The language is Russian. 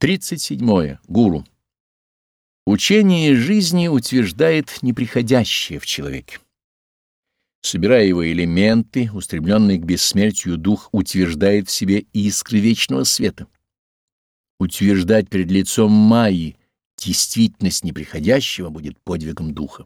37. Гуру. Учение жизни утверждает неприходящее в человеке. Собирая его элементы, устремленный к бессмертию дух утверждает в себе искры вечного света. Утверждать перед лицом Майи действительность неприходящего будет подвигом духа.